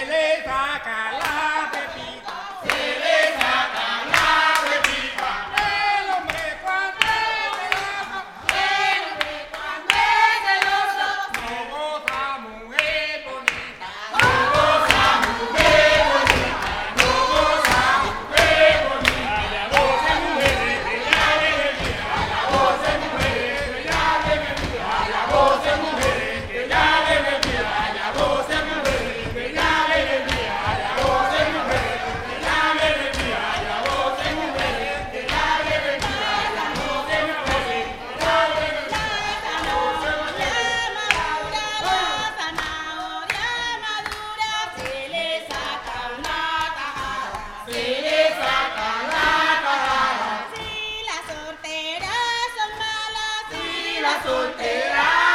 Ele vai cair. la soltera.